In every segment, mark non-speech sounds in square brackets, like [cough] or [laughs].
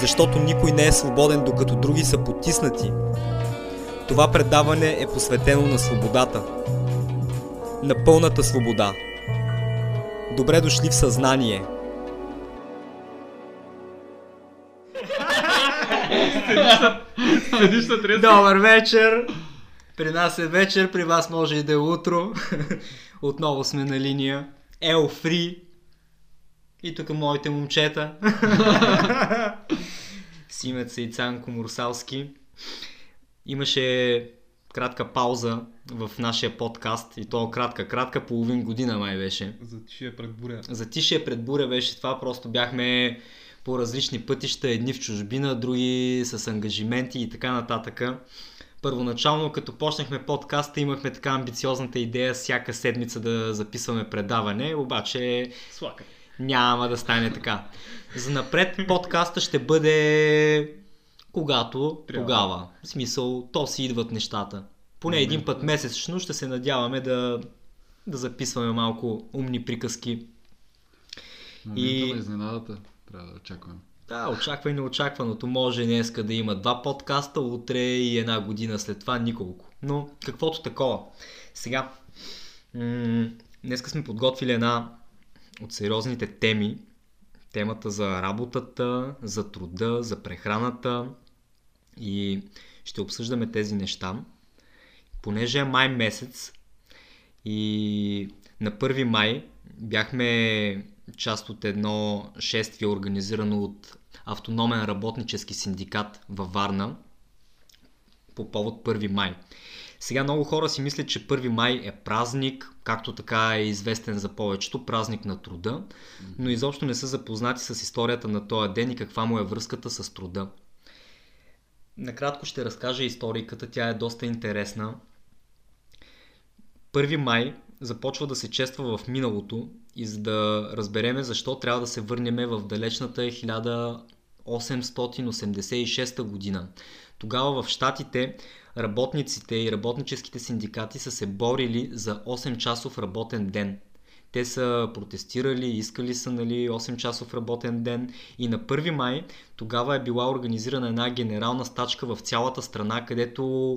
защото никой не е свободен, докато други са потиснати. Това предаване е посветено на свободата. На пълната свобода. Добре дошли в съзнание. Добър вечер! При нас е вечер, при вас може и да е утро. [laughs] Отново сме на линия. Ел Фри, и тук моите момчета. [laughs] Симеца и Цанко Мурсалски. Имаше кратка пауза в нашия подкаст и то кратка, кратка половин година май беше. За тишия пред буря. За тишия пред буря беше това, просто бяхме по различни пътища, едни в чужбина, други с ангажименти и така нататък. Първоначално, като почнахме подкаста, имахме така амбициозната идея всяка седмица да записваме предаване, обаче Слака. Няма да стане така. За напред подкаста ще бъде когато, Трябва. тогава. В смисъл, то си идват нещата. Поне един път месечно ще се надяваме да, да записваме малко умни приказки. Момента И- на изненадата трябва да очакваме. Да, очаква и неочакваното. Може днеска да има два подкаста, утре и една година след това николко. Но каквото такова. Сега, м- днеска сме подготвили една от сериозните теми. Темата за работата, за труда, за прехраната и ще обсъждаме тези неща. Понеже е май месец и на 1 май бяхме част от едно шествие, организирано от Автономен работнически синдикат във Варна по повод 1 май. Сега много хора си мислят, че 1 май е празник, както така е известен за повечето, празник на труда, но изобщо не са запознати с историята на този ден и каква му е връзката с труда. Накратко ще разкажа историката, тя е доста интересна. 1 май започва да се чества в миналото и за да разбереме защо трябва да се върнем в далечната 1886 година. Тогава в Штатите работниците и работническите синдикати са се борили за 8 часов работен ден. Те са протестирали, искали са нали, 8 часов работен ден и на 1 май тогава е била организирана една генерална стачка в цялата страна, където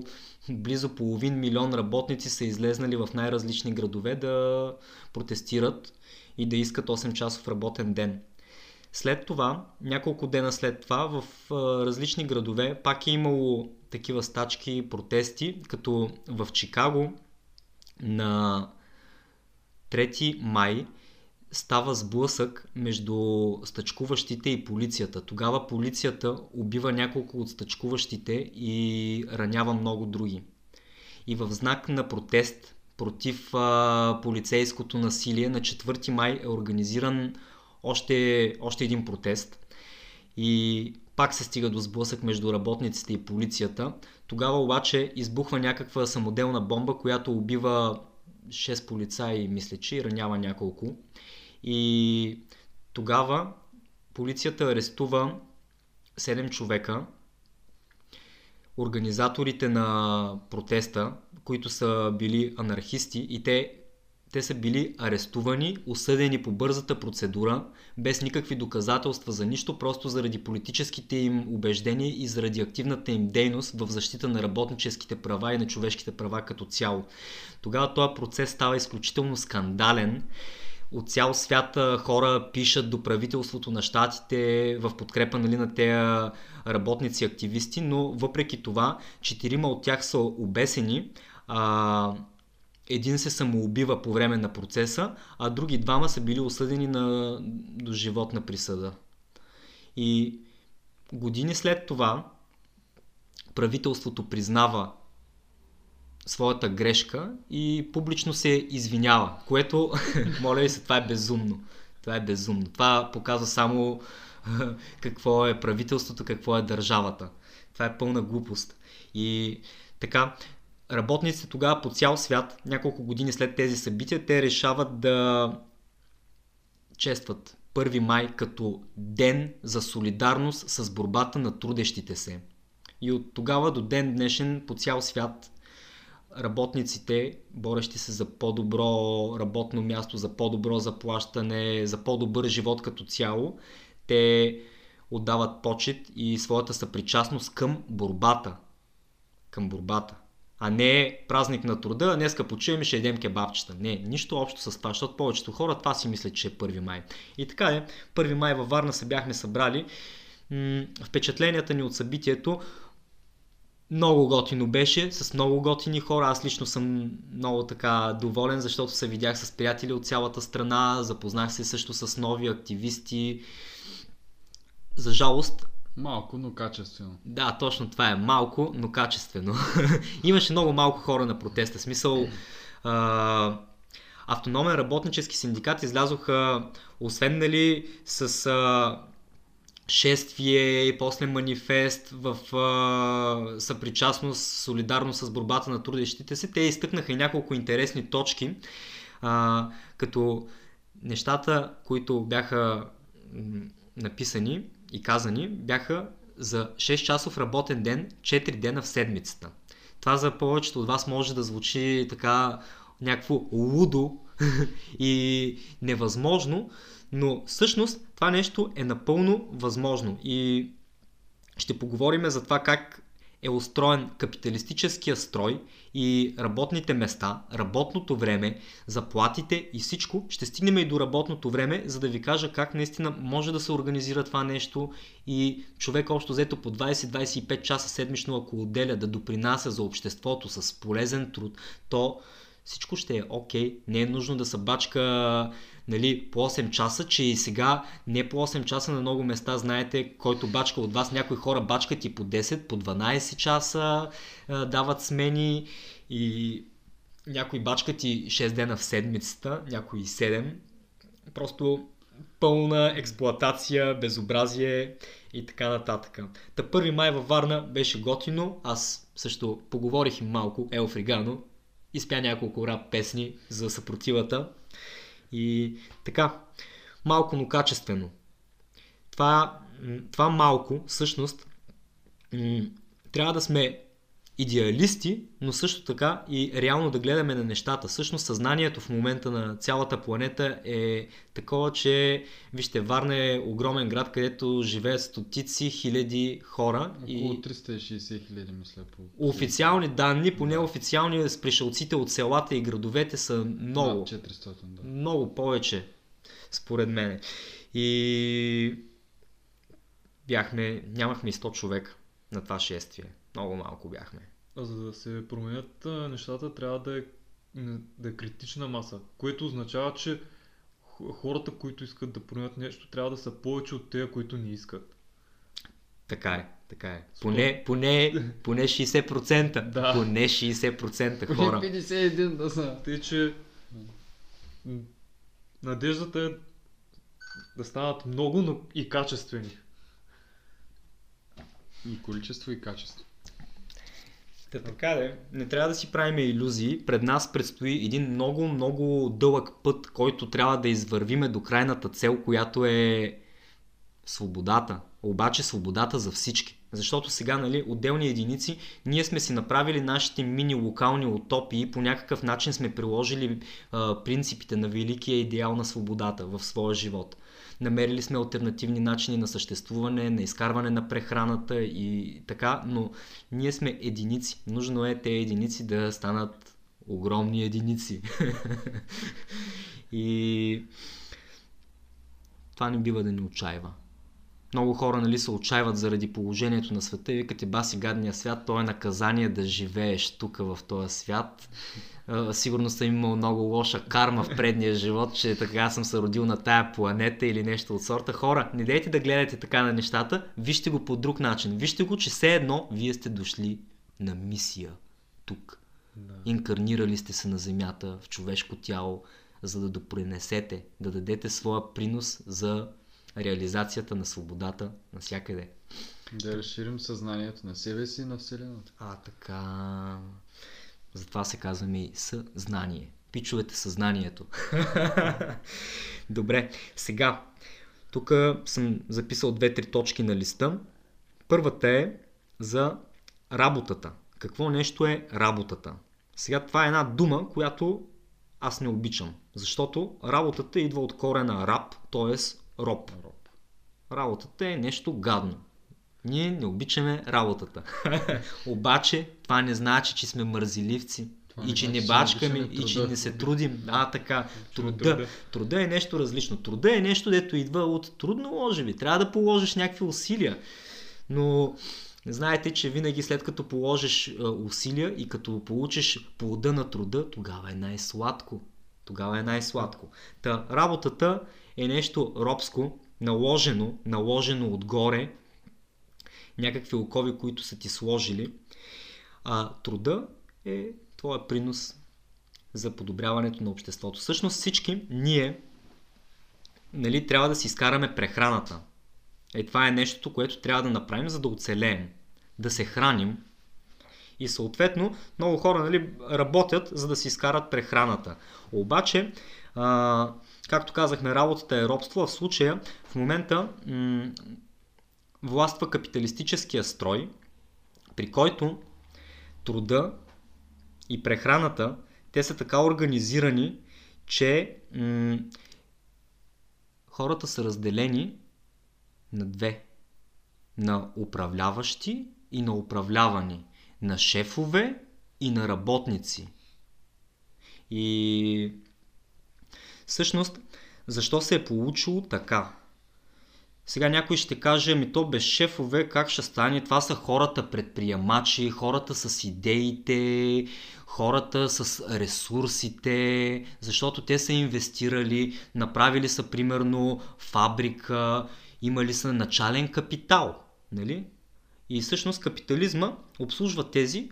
близо половин милион работници са излезнали в най-различни градове да протестират и да искат 8 часов работен ден. След това, няколко дена след това, в а, различни градове пак е имало такива стачки, протести, като в Чикаго на 3 май става сблъсък между стъчкуващите и полицията. Тогава полицията убива няколко от стъчкуващите и ранява много други. И в знак на протест против а, полицейското насилие на 4 май е организиран още, още един протест. И пак се стига до сблъсък между работниците и полицията. Тогава обаче избухва някаква самоделна бомба, която убива 6 полицаи, мисля, че и ранява няколко. И тогава полицията арестува 7 човека, организаторите на протеста, които са били анархисти и те, те са били арестувани, осъдени по бързата процедура, без никакви доказателства за нищо, просто заради политическите им убеждения и заради активната им дейност в защита на работническите права и на човешките права като цяло. Тогава този процес става изключително скандален. От цял свят хора пишат до правителството на щатите в подкрепа нали, на тези работници активисти, но въпреки това, четирима от тях са обесени. А, един се самоубива по време на процеса, а други двама са били осъдени на до животна присъда. И години след това правителството признава своята грешка и публично се извинява, което, [laughs] моля ви се, това е безумно. Това е безумно. Това показва само [laughs] какво е правителството, какво е държавата. Това е пълна глупост. И така, работниците тогава по цял свят, няколко години след тези събития, те решават да честват 1 май като ден за солидарност с борбата на трудещите се. И от тогава до ден днешен по цял свят работниците, борещи се за по-добро работно място, за по-добро заплащане, за по-добър живот като цяло, те отдават почет и своята съпричастност към борбата. Към борбата. А не празник на труда, днеска почиваме и ще едем кебабчета. Не, нищо общо с това, защото повечето хора това си мислят, че е 1 май. И така е, 1 май във Варна се бяхме събрали. М- впечатленията ни от събитието много готино беше, с много готини хора. Аз лично съм много така доволен, защото се видях с приятели от цялата страна, запознах се също с нови активисти. За жалост, Малко, но качествено. да, точно това е. Малко, но качествено. [laughs] Имаше много малко хора на протеста. Смисъл, а, автономен работнически синдикат излязоха, освен нали, с а, шествие и после манифест в а, съпричастност, солидарно с борбата на трудещите се. Те изтъкнаха и няколко интересни точки, а, като нещата, които бяха написани и казани, бяха за 6 часов работен ден, 4 дена в седмицата. Това за повечето от вас може да звучи така някакво лудо [laughs] и невъзможно, но всъщност това нещо е напълно възможно и ще поговорим за това как е устроен капиталистическия строй и работните места, работното време, заплатите и всичко. Ще стигнем и до работното време, за да ви кажа как наистина може да се организира това нещо и човек общо взето по 20-25 часа седмично, ако отделя да допринася за обществото с полезен труд, то всичко ще е окей. Не е нужно да се бачка нали, по 8 часа, че и сега не по 8 часа на много места, знаете, който бачка от вас, някои хора бачкат и по 10, по 12 часа, а, дават смени и някои бачкат и 6 дена в седмицата, някои и 7. Просто пълна експлоатация, безобразие и така нататък. Та 1 май във Варна беше готино, аз също поговорих им малко, Ел Фригано, изпя няколко рап песни за съпротивата. И така, малко, но качествено. Това, това малко, всъщност, трябва да сме идеалисти, но също така и реално да гледаме на нещата. Всъщност съзнанието в момента на цялата планета е такова, че вижте, Варна е огромен град, където живеят стотици хиляди хора. Около И 360 хиляди, мисля. По... официални данни, по неофициални с пришелците от селата и градовете са много. Над 400, да. Много повече, според мен. И бяхме, нямахме и 100 човека на това шествие. Много малко бяхме. А за да се променят нещата, трябва да е, да е критична маса, което означава, че хората, които искат да променят нещо, трябва да са повече от тези, които не искат. Така е, така е. Поне, поне, поне 60%. [laughs] Да. Поне 60% хора. 51 да са. Тъй, че надеждата е да станат много, но и качествени. И количество, и качество. Та така де, не трябва да си правим иллюзии. Пред нас предстои един много, много дълъг път, който трябва да извървиме до крайната цел, която е свободата. Обаче свободата за всички. Защото сега, нали, отделни единици, ние сме си направили нашите мини локални утопии, по някакъв начин сме приложили а, принципите на великия идеал на свободата в своя живот. Намерили сме альтернативни начини на съществуване, на изкарване на прехраната и така, но ние сме единици. Нужно е те единици да станат огромни единици. [laughs] и това не бива да ни отчаива. Много хора нали, се отчаиват заради положението на света и викате баси гадния свят, то е наказание да живееш тук в този свят. Сигурно съм имал много лоша карма в предния живот, че така съм се родил на тая планета или нещо от сорта. Хора, не дейте да гледате така на нещата, вижте го по друг начин. Вижте го, че все едно вие сте дошли на мисия тук. Да. Инкарнирали сте се на земята в човешко тяло, за да допринесете, да дадете своя принос за реализацията на свободата навсякъде. Да разширим съзнанието на себе си и на Вселената. А, така. Затова се казваме и съзнание. Пичовете съзнанието. [laughs] Добре, сега. Тук съм записал две-три точки на листа. Първата е за работата. Какво нещо е работата? Сега това е една дума, която аз не обичам. Защото работата идва от корена раб, т.е. роб. Работата е нещо гадно. Ние не обичаме работата. [laughs] Обаче това не значи, че сме мързеливци. Това и че значи, не бачкаме, и че не се трудим. А, така. Труда. труда. Труда е нещо различно. Труда е нещо, дето идва от трудно, може би. Трябва да положиш някакви усилия. Но знаете, че винаги след като положиш а, усилия и като получиш плода на труда, тогава е най-сладко. Тогава е най-сладко. Та работата е нещо робско, наложено, наложено отгоре, някакви окови, които са ти сложили. А труда е твоя принос за подобряването на обществото. Всъщност всички ние нали, трябва да си изкараме прехраната. Е, това е нещото, което трябва да направим, за да оцелеем. Да се храним. И съответно, много хора нали, работят, за да си изкарат прехраната. Обаче, а, както казахме, работата е робство, а в случая, в момента м- властва капиталистическия строй, при който труда и прехраната, те са така организирани, че м- хората са разделени на две. На управляващи и на управлявани. На шефове и на работници. И всъщност, защо се е получило така? Сега някой ще каже, ми то без шефове как ще стане? Това са хората предприемачи, хората с идеите, хората с ресурсите, защото те са инвестирали, направили са примерно фабрика, имали са начален капитал. Нали? И всъщност капитализма обслужва тези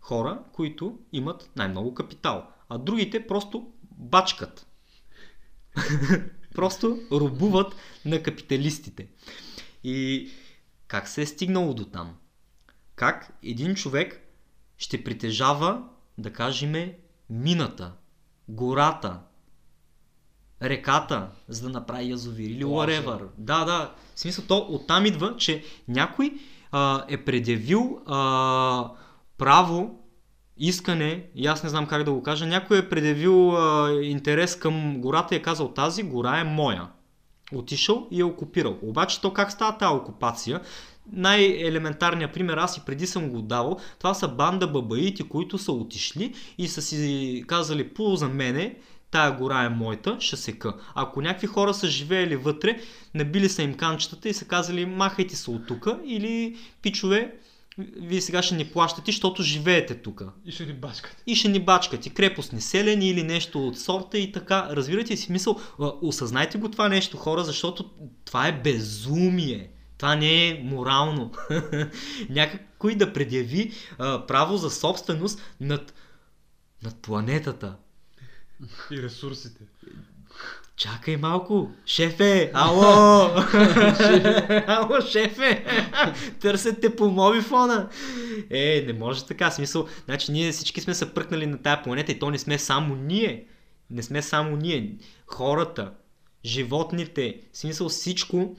хора, които имат най-много капитал. А другите просто бачкат. [laughs] просто рубуват на капиталистите. И как се е стигнало до там? Как един човек ще притежава, да кажем, мината, гората, реката, за да направи язовир или whatever. Да, да. В смисъл, то оттам идва, че някой а, е предявил а, право, искане, и аз не знам как да го кажа, някой е предявил а, интерес към гората и е казал тази гора е моя. Отишъл и е окупирал. Обаче то как става тази окупация? Най-елементарният пример, аз и преди съм го давал, това са банда бабаити, които са отишли и са си казали, по за мене, тая гора е моята, ще сека. Ако някакви хора са живеели вътре, набили са им канчетата и са казали, махайте се от тука или пичове, вие сега ще ни плащате, защото живеете тук. И ще ни бачкат. И ще ни бачкат и крепостни селени или нещо от сорта и така. Разбирате си мисъл? Осъзнайте го това нещо, хора, защото това е безумие. Това не е морално. [laughs] Някой да предяви а, право за собственост над, над планетата. И ресурсите. Чакай малко, шефе, ало! [laughs] ало, шефе! Търсят те по мобифона. Е, не може така, смисъл. Значи ние всички сме се пръкнали на тая планета и то не сме само ние. Не сме само ние. Хората, животните, смисъл всичко,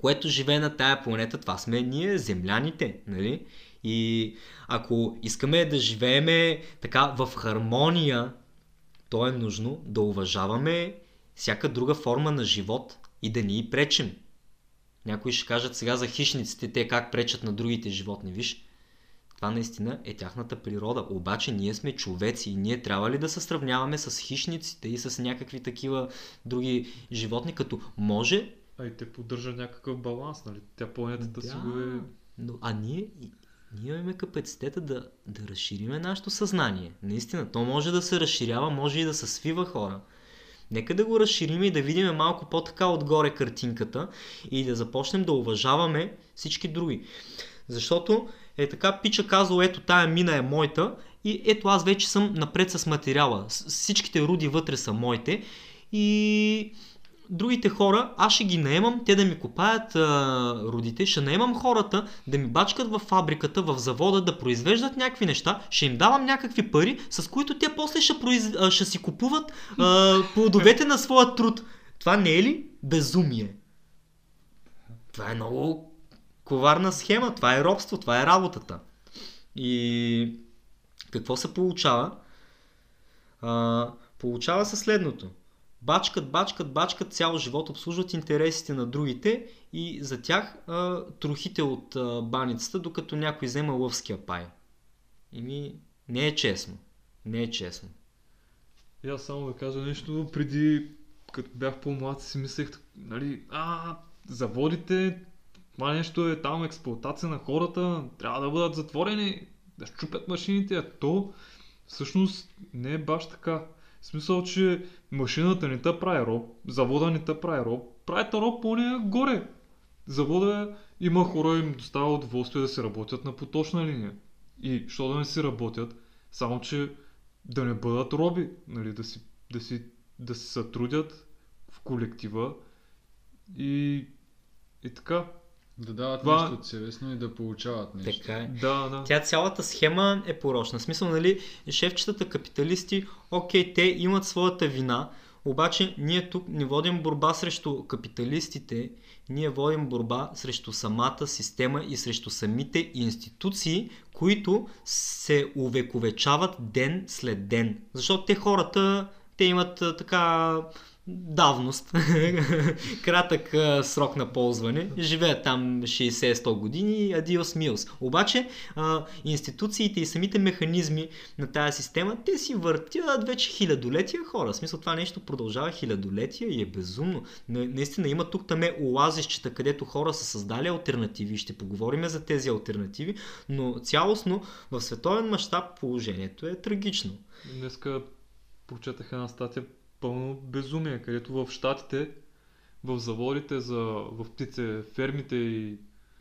което живее на тая планета, това сме ние, земляните, нали? И ако искаме да живееме така в хармония, то е нужно да уважаваме всяка друга форма на живот и да ни и пречим. Някои ще кажат сега за хищниците, те как пречат на другите животни. Виж, това наистина е тяхната природа. Обаче ние сме човеци и ние трябва ли да се сравняваме с хищниците и с някакви такива други животни, като може А и те поддържа някакъв баланс, нали? Тя планетата си го е... но, а ние, ние имаме капацитета да, да разшириме нашето съзнание. Наистина, то може да се разширява, може и да се свива хора. Нека да го разширим и да видим малко по-така отгоре картинката и да започнем да уважаваме всички други. Защото е така, пича казал, ето тая мина е моята и ето аз вече съм напред с материала. Всичките руди вътре са моите и другите хора, аз ще ги наемам, те да ми копаят а, рудите, ще наемам хората да ми бачкат в фабриката, в завода, да произвеждат някакви неща, ще им давам някакви пари, с които те после ще, произ... а, ще си купуват а, плодовете на своя труд. Това не е ли безумие? Това е много коварна схема, това е робство, това е работата. И какво се получава? А, получава се следното. Бачкат, бачкат, бачкат цял живот, обслужват интересите на другите и за тях а, трохите от а, баницата, докато някой взема лъвския пай. Ими, не е честно. Не е честно. И аз само да кажа нещо, преди, като бях по-млад, си мислех, нали, а, заводите, това нещо е там експлуатация на хората, трябва да бъдат затворени, да щупят машините, а то всъщност не е баш така. В смисъл, че машината не те прави роб, завода не те прави роб, правите роб по горе. Завода има хора, им достава удоволствие да се работят на поточна линия. И що да не си работят, само че да не бъдат роби, нали, да си, да си, да се сътрудят в колектива и, и така. Да дават Това- нещо от себе си, но и да получават нещо. Така е. Да, да. Тя цялата схема е порочна. В смисъл, нали, шефчетата капиталисти, окей, те имат своята вина, обаче ние тук не водим борба срещу капиталистите, ние водим борба срещу самата система и срещу самите институции, които се увековечават ден след ден. Защото те хората, те имат така давност, [laughs] кратък а, срок на ползване, живеят там 60-100 години, адиос милс. Обаче а, институциите и самите механизми на тази система, те си въртят вече хилядолетия хора. В смисъл това нещо продължава хилядолетия и е безумно. На, наистина има тук таме оазищчета, където хора са създали альтернативи. Ще поговорим за тези альтернативи, но цялостно в световен мащаб положението е трагично. Днеска прочетах една статия пълно безумие, където в Штатите, в заводите за, в птице фермите и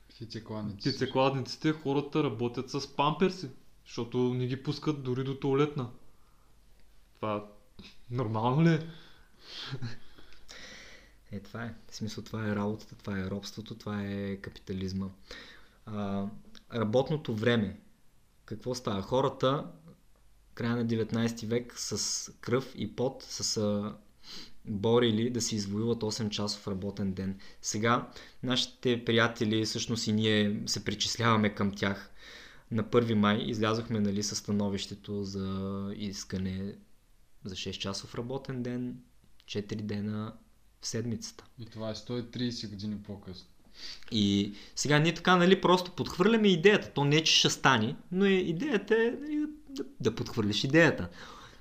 Птицекладници. птицекладниците, хората работят с памперси, защото не ги пускат дори до туалетна. Това нормално ли е? Е, това е. В смисъл, това е работата, това е робството, това е капитализма. А, работното време. Какво става? Хората, края на 19 век, с кръв и пот са се борили да си извоюват 8 часов работен ден. Сега нашите приятели, всъщност и ние се причисляваме към тях. На 1 май излязохме нали, със становището за искане за 6 часов работен ден, 4 дена в седмицата. И това е 130 години по-късно. И сега ние така, нали, просто подхвърляме идеята. То не е, че ще стане, но е, идеята е нали, да, да подхвърлиш идеята.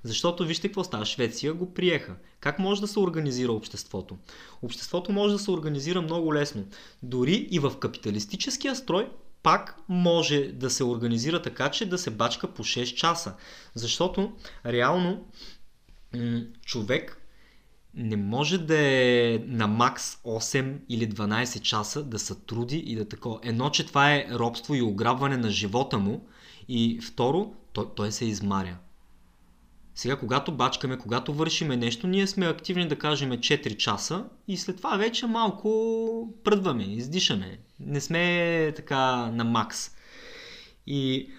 Защото вижте какво става. Швеция го приеха. Как може да се организира обществото? Обществото може да се организира много лесно. Дори и в капиталистическия строй пак може да се организира така, че да се бачка по 6 часа. Защото реално човек не може да е на макс 8 или 12 часа да се труди и да такова. Едно, че това е робство и ограбване на живота му и второ, той, той се измаря. Сега, когато бачкаме, когато вършиме нещо, ние сме активни да кажем 4 часа и след това вече малко пръдваме, издишаме. Не сме така на макс. И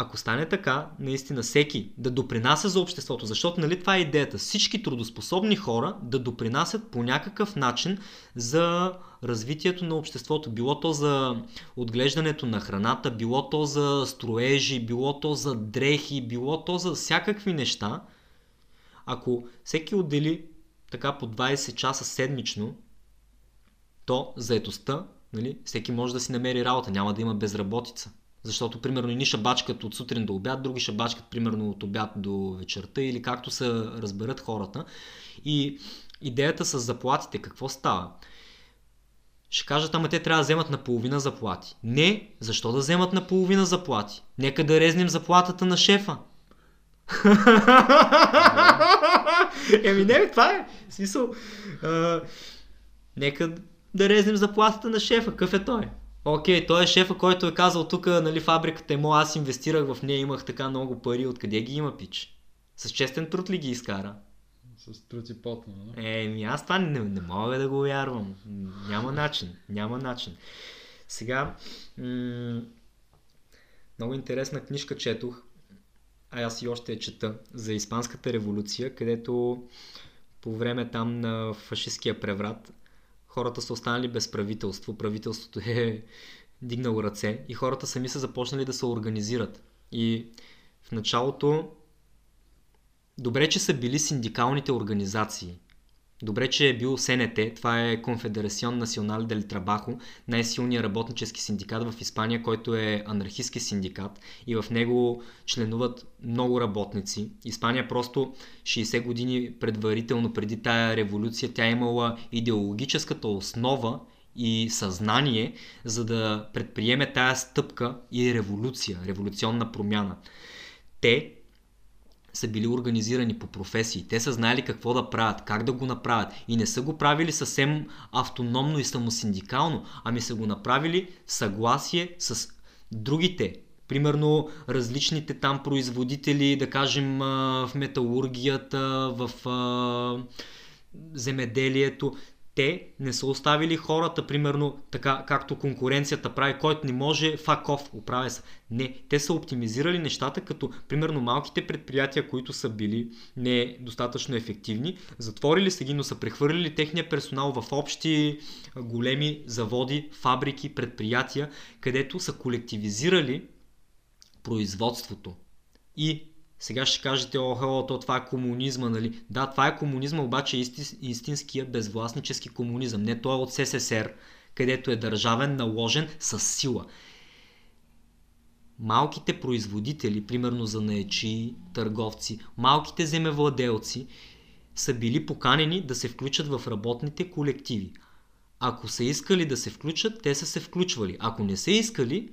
ако стане така, наистина всеки да допринася за обществото, защото нали това е идеята, всички трудоспособни хора да допринасят по някакъв начин за развитието на обществото, било то за отглеждането на храната, било то за строежи, било то за дрехи, било то за всякакви неща, ако всеки отдели така по 20 часа седмично, то заетостта, нали, всеки може да си намери работа, няма да има безработица. Защото, примерно, едни бачкат от сутрин до обяд, други ще бачкат, примерно, от обяд до вечерта или както се разберат хората. И идеята с заплатите, какво става? Ще кажат, ама те трябва да вземат наполовина заплати. Не, защо да вземат наполовина заплати? Нека да резнем заплатата на шефа. Еми не, това е. В смисъл, а, нека да резнем заплатата на шефа. Какъв е той? Окей, той е шефа, който е казал тук, нали, фабриката е моя, аз инвестирах в нея, имах така много пари, откъде ги има пич? С честен труд ли ги изкара? С труд и потно, но. Еми, аз това не, не мога да го вярвам. Няма начин. Няма начин. Сега, м- много интересна книжка четох, а аз и още я чета, за Испанската революция, където по време там на фашистския преврат хората са останали без правителство, правителството е [laughs] дигнало ръце и хората сами са започнали да се организират. И в началото добре, че са били синдикалните организации. Добре, че е бил СНТ, това е Конфедерацион Национал дел Трабахо, най-силният работнически синдикат в Испания, който е анархистски синдикат и в него членуват много работници. Испания просто 60 години предварително преди тая революция, тя е имала идеологическата основа и съзнание, за да предприеме тая стъпка и революция, революционна промяна. Те са били организирани по професии. Те са знаели какво да правят, как да го направят. И не са го правили съвсем автономно и самосиндикално, ами са го направили в съгласие с другите. Примерно различните там производители, да кажем в металургията, в земеделието те не са оставили хората, примерно, така както конкуренцията прави, който не може, факов, оправя се. Не, те са оптимизирали нещата, като, примерно, малките предприятия, които са били недостатъчно ефективни, затворили са ги, но са прехвърлили техния персонал в общи големи заводи, фабрики, предприятия, където са колективизирали производството. И сега ще кажете, охо, то това е комунизма, нали? Да, това е комунизма, обаче е исти, истинския безвластнически комунизъм. Не той е от СССР, където е държавен, наложен с сила. Малките производители, примерно за наечи, търговци, малките земевладелци, са били поканени да се включат в работните колективи. Ако са искали да се включат, те са се включвали. Ако не са искали,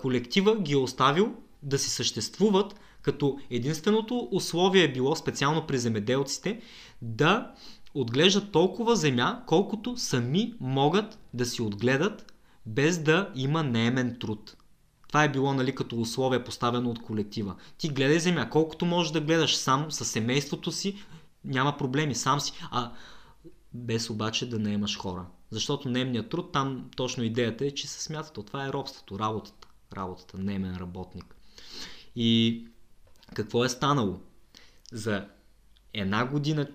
колектива ги е оставил да си съществуват, като единственото условие е било специално при земеделците да отглеждат толкова земя, колкото сами могат да си отгледат, без да има неемен труд. Това е било нали, като условие поставено от колектива. Ти гледай земя, колкото можеш да гледаш сам със семейството си, няма проблеми, сам си, а без обаче да наемаш хора. Защото наемният труд, там точно идеята е, че се смята, това е робството, работата. Работата, наемен работник. И какво е станало? За една година,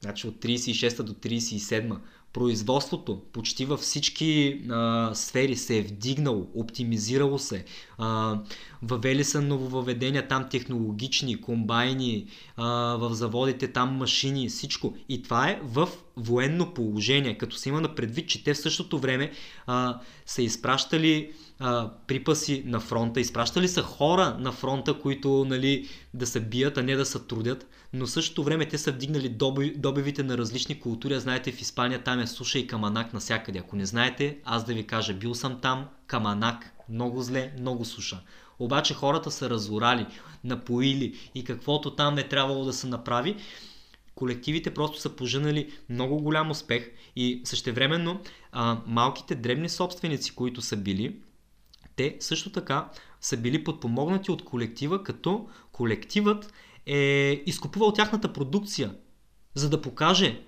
значи от 36 до 37 производството почти във всички а, сфери се е вдигнало, оптимизирало се, а, въвели са нововъведения там технологични, комбайни, а, в заводите там машини, всичко. И това е в военно положение, като се има на предвид, че те в същото време а, са изпращали а, припаси на фронта, изпращали са хора на фронта, които нали, да се бият, а не да се трудят, но същото време те са вдигнали добивите на различни култури. Знаете, в Испания там е суша и каманак насякъде. Ако не знаете, аз да ви кажа, бил съм там, каманак, много зле, много суша. Обаче хората са разорали, напоили и каквото там е трябвало да се направи, колективите просто са поженали много голям успех и същевременно а, малките дребни собственици, които са били, те също така са били подпомогнати от колектива, като колективът е изкупувал тяхната продукция, за да покаже,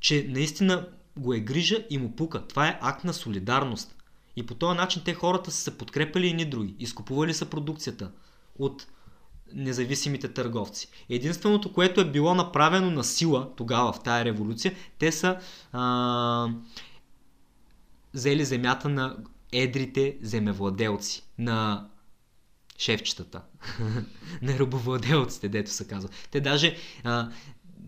че наистина го е грижа и му пука. Това е акт на солидарност. И по този начин те хората са се подкрепили и ни други. Изкупували са продукцията от независимите търговци. Единственото, което е било направено на сила тогава в тая революция, те са а, взели земята на едрите земевладелци, на шефчетата, [laughs] на рабовладелците, дето се казва. Те даже а,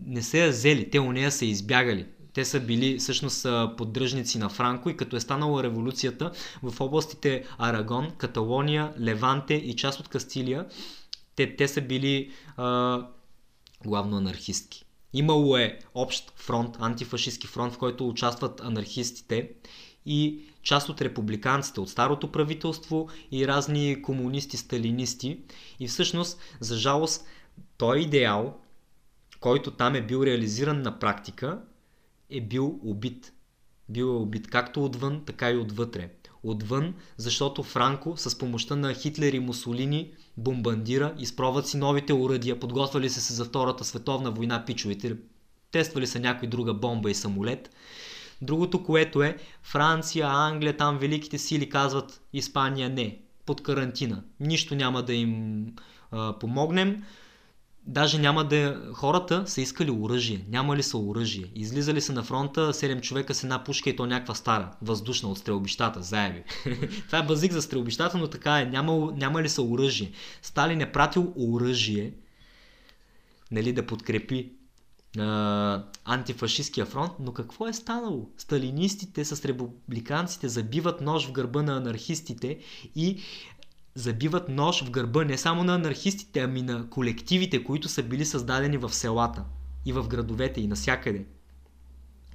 не са я взели, те у нея са избягали. Те са били всъщност поддръжници на Франко и като е станала революцията в областите Арагон, Каталония, Леванте и част от Кастилия, те, те са били а, главно анархистки. Имало е общ фронт, антифашистски фронт, в който участват анархистите и част от републиканците от старото правителство и разни комунисти, сталинисти. И всъщност, за жалост, той идеал, който там е бил реализиран на практика, е бил убит. Бил е убит както отвън, така и отвътре. отвън, защото Франко с помощта на Хитлер и Мусолини бомбандира, изпробват си новите уръдия, подготвили се се за Втората световна война пичовете, тествали са някой друга бомба и самолет. Другото, което е Франция, Англия, там великите сили казват Испания не, под карантина. Нищо няма да им а, помогнем. Даже няма да... Хората са искали оръжие. Няма ли са оръжие? Излизали са на фронта 7 човека с една пушка и то някаква стара, въздушна от стрелбищата, заеби. [laughs] Това е базик за стрелбищата, но така е. Няма, няма ли са оръжие? Сталин е пратил оръжие нали, да подкрепи а, антифашистския фронт, но какво е станало? Сталинистите с републиканците забиват нож в гърба на анархистите и забиват нож в гърба не само на анархистите, ами на колективите, които са били създадени в селата и в градовете и насякъде.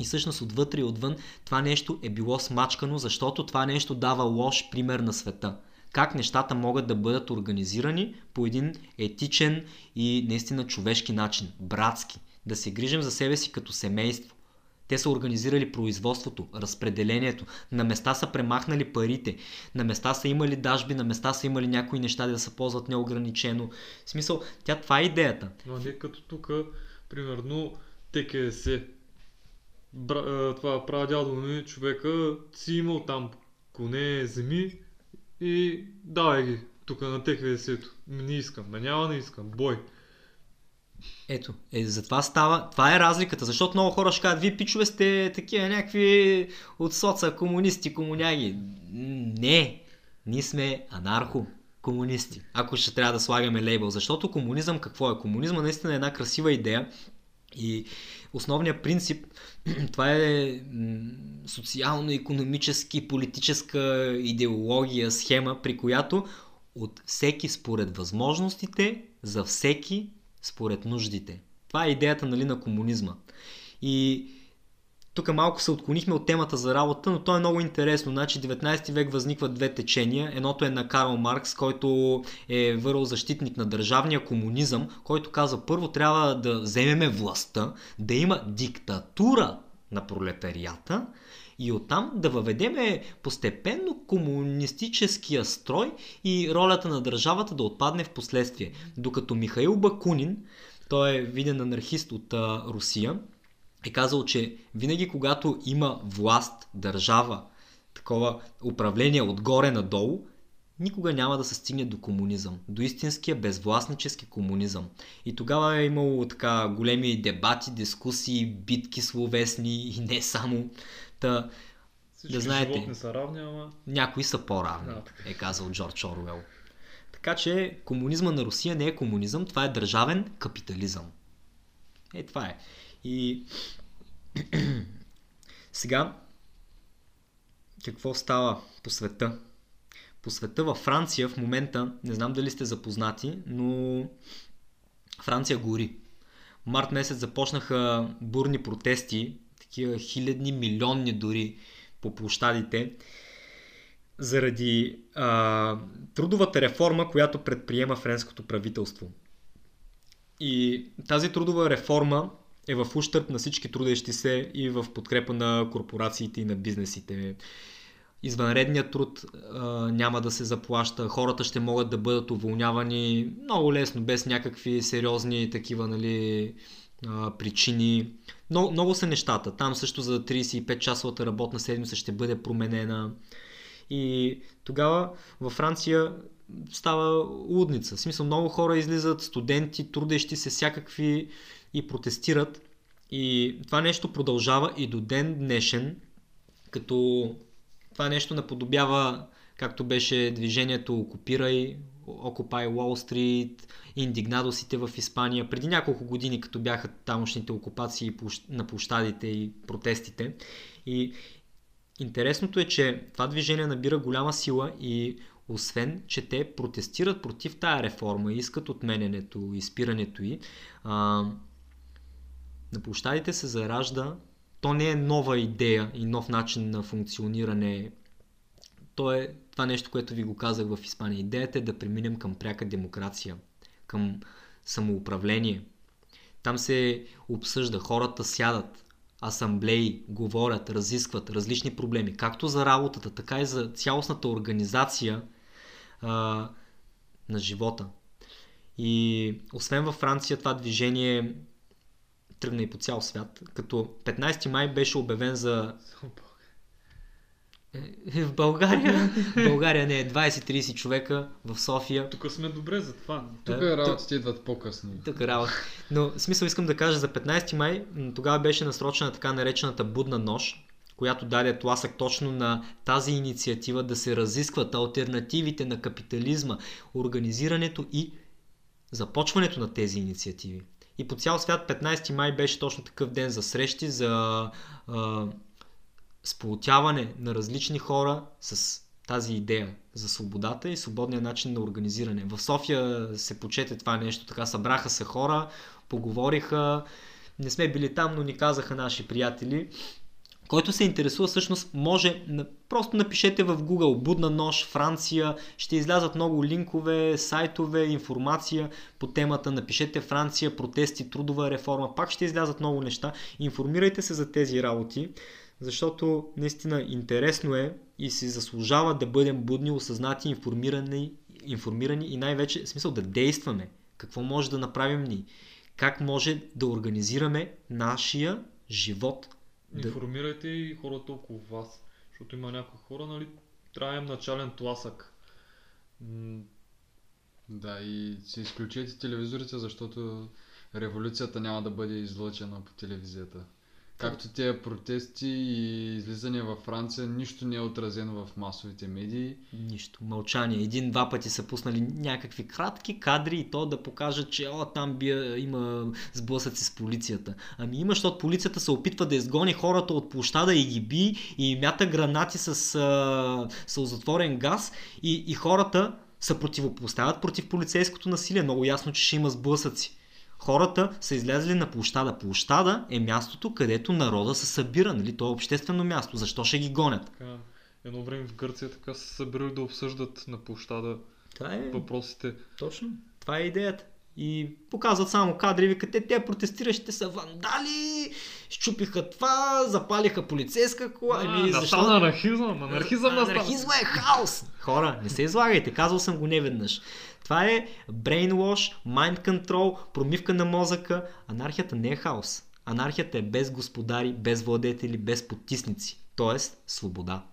И всъщност отвътре и отвън това нещо е било смачкано, защото това нещо дава лош пример на света. Как нещата могат да бъдат организирани по един етичен и наистина човешки начин, братски. Да се грижим за себе си като семейство. Те са организирали производството, разпределението, на места са премахнали парите, на места са имали дажби, на места са имали някои неща да се ползват неограничено. В смисъл, тя това е идеята. Но не като тук, примерно, ТКС. Бра, това прави дядо ми, човека си имал там коне, земи и давай ги тук на ТКС-то. Не искам, ме няма, не искам, бой. Ето, е, затова става, това е разликата, защото много хора ще кажат, вие пичове сте такива някакви от соца, комунисти, комуняги. Не, ние сме анархо комунисти, ако ще трябва да слагаме лейбъл. Защото комунизъм какво е? Комунизма наистина е една красива идея и основният принцип, [clears throat] това е социално-економически, политическа идеология, схема, при която от всеки според възможностите, за всеки според нуждите. Това е идеята нали, на комунизма. И тук малко се отклонихме от темата за работа, но то е много интересно. Значи 19 век възникват две течения. Едното е на Карл Маркс, който е върл защитник на държавния комунизъм, който каза първо трябва да вземеме властта, да има диктатура на пролетарията и оттам да въведеме постепенно комунистическия строй и ролята на държавата да отпадне в последствие. Докато Михаил Бакунин, той е виден анархист от а, Русия, е казал, че винаги когато има власт, държава, такова управление отгоре надолу, никога няма да се стигне до комунизъм, до истинския безвластнически комунизъм. И тогава е имало така големи дебати, дискусии, битки словесни и не само. Та, Всички да знаете, животни са равни, ама... някои са по-равни, Да, е казал Джордж Оруел. Така че комунизма на Русия не е комунизъм, това е държавен капитализъм. Е, това е. И [clears throat] сега, какво става по света? По света във Франция в момента, не знам дали сте запознати, но Франция гори. Март месец започнаха бурни протести, такива хилядни, милионни дори по площадите, заради а, трудовата реформа, която предприема френското правителство. И тази трудова реформа е в ущърп на всички трудещи се и в подкрепа на корпорациите и на бизнесите. Извънредният труд а, няма да се заплаща, хората ще могат да бъдат уволнявани много лесно, без някакви сериозни такива нали, а, причини. Много, много са нещата. Там също за 35 часовата работна седмица ще бъде променена. И тогава във Франция става лудница. В смисъл много хора излизат, студенти, трудещи се всякакви и протестират. И това нещо продължава и до ден днешен, като това нещо наподобява както беше движението Окупирай, Occupy Wall Street, индигнадосите в Испания, преди няколко години, като бяха тамошните окупации на площадите и протестите. И интересното е, че това движение набира голяма сила и освен, че те протестират против тая реформа, искат отмененето и спирането й, а, на площадите се заражда, то не е нова идея и нов начин на функциониране, то е това нещо, което ви го казах в Испания. Идеята е да преминем към пряка демокрация, към самоуправление. Там се обсъжда, хората сядат, асамблеи, говорят, разискват различни проблеми, както за работата, така и за цялостната организация а, на живота. И освен във Франция това движение тръгна и по цял свят, като 15 май беше обявен за в България, в България не е 20-30 човека в София. Тук сме добре за това. Тук Да, работите идват по-късно. Тук работа. Но смисъл искам да кажа за 15 май, тогава беше насрочена така наречената будна нощ, която даде тласък точно на тази инициатива да се разискват альтернативите на капитализма, организирането и започването на тези инициативи. И по цял свят 15 май беше точно такъв ден за срещи, за а, сполутяване на различни хора с тази идея за свободата и свободния начин на организиране. В София се почете това нещо, така събраха се хора, поговориха, не сме били там, но ни казаха наши приятели. Който се интересува, всъщност може, просто напишете в Google Будна нощ, Франция, ще излязат много линкове, сайтове, информация по темата. Напишете Франция, протести, трудова реформа, пак ще излязат много неща. Информирайте се за тези работи, защото наистина интересно е и си заслужава да бъдем будни, осъзнати, информирани, информирани и най-вече, в смисъл да действаме. Какво може да направим ни? Как може да организираме нашия живот? Информирайте и хората около вас. Защото има някои хора, нали, трябва им начален тласък. Да, и си изключете телевизорите, защото революцията няма да бъде излъчена по телевизията. Както тези протести и излизания във Франция, нищо не е отразено в масовите медии. Нищо. Мълчание. Един-два пъти са пуснали някакви кратки кадри и то да покажат, че о, там бия, има сблъсъци с полицията. Ами има, защото полицията се опитва да изгони хората от площада и ги би и мята гранати с а, сълзотворен газ и, и хората се противопоставят против полицейското насилие. Много ясно, че ще има сблъсъци. Хората са излязли на площада. Площада е мястото, където народа се събира. Нали? То е обществено място. Защо ще ги гонят? така, едно време в Гърция така се събирали да обсъждат на площада Това е... въпросите. Точно. Това е идеята. И показват само кадри, викат, те, те протестиращите са вандали, щупиха това, запалиха полицейска кола. А, Ами, настана анархизъм, анархизъм настана. Анархизма е хаос! Хора, не се излагайте, казал съм го неведнъж. Това е brainwash, mind control, промивка на мозъка. Анархията не е хаос. Анархията е без господари, без владетели, без потисници. Тоест, свобода.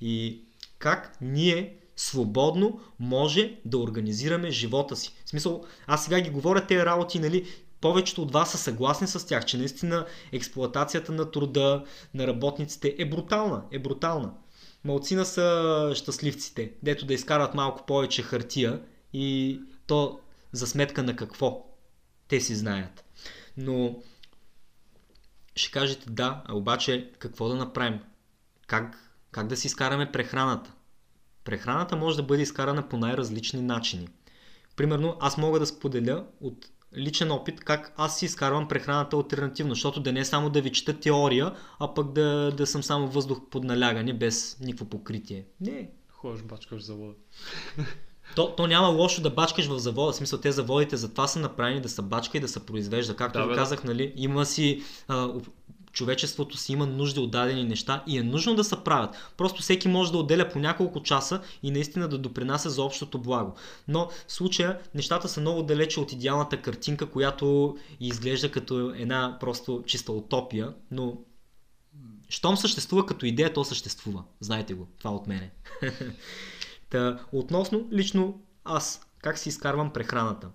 И как ние свободно може да организираме живота си. В смисъл, аз сега ги говоря тези работи, нали, повечето от вас са съгласни с тях, че наистина експлоатацията на труда на работниците е брутална. Е брутална. Малцина са щастливците, дето да изкарат малко повече хартия и то за сметка на какво. Те си знаят. Но ще кажете да, а обаче какво да направим? Как, как да си изкараме прехраната? Прехраната може да бъде изкарана по най-различни начини. Примерно, аз мога да споделя от личен опит как аз си изкарвам прехраната альтернативно, защото да не е само да ви чета теория, а пък да, да съм само въздух под налягане без никакво покритие. Не. Ходиш бачкаш завода. То, то няма лошо да бачкаш в завода, в смисъл те заводите за това са направени да се бачка и да се произвежда. Както Да, ви казах, нали, има си а, човечеството си има нужда от дадени неща и е нужно да се правят. Просто всеки може да отделя по няколко часа и наистина да допринася за общото благо. Но в случая нещата са много далече от идеалната картинка, която изглежда като една просто чиста утопия, но щом съществува като идея, то съществува. Знаете го, това от мене. [laughs] Та, относно лично аз, как си изкарвам прехраната.